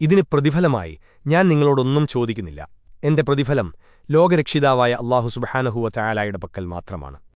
ഇതിന് പ്രതിഫലമായി ഞാൻ നിങ്ങളോടൊന്നും ചോദിക്കുന്നില്ല. എന്റെ പ്രതിഫലം ലോകരക്ഷിതാവായ അള്ളാഹു സുബഹാനഹുവ ചായാലായുടെ പക്കൽ മാത്രമാണ്.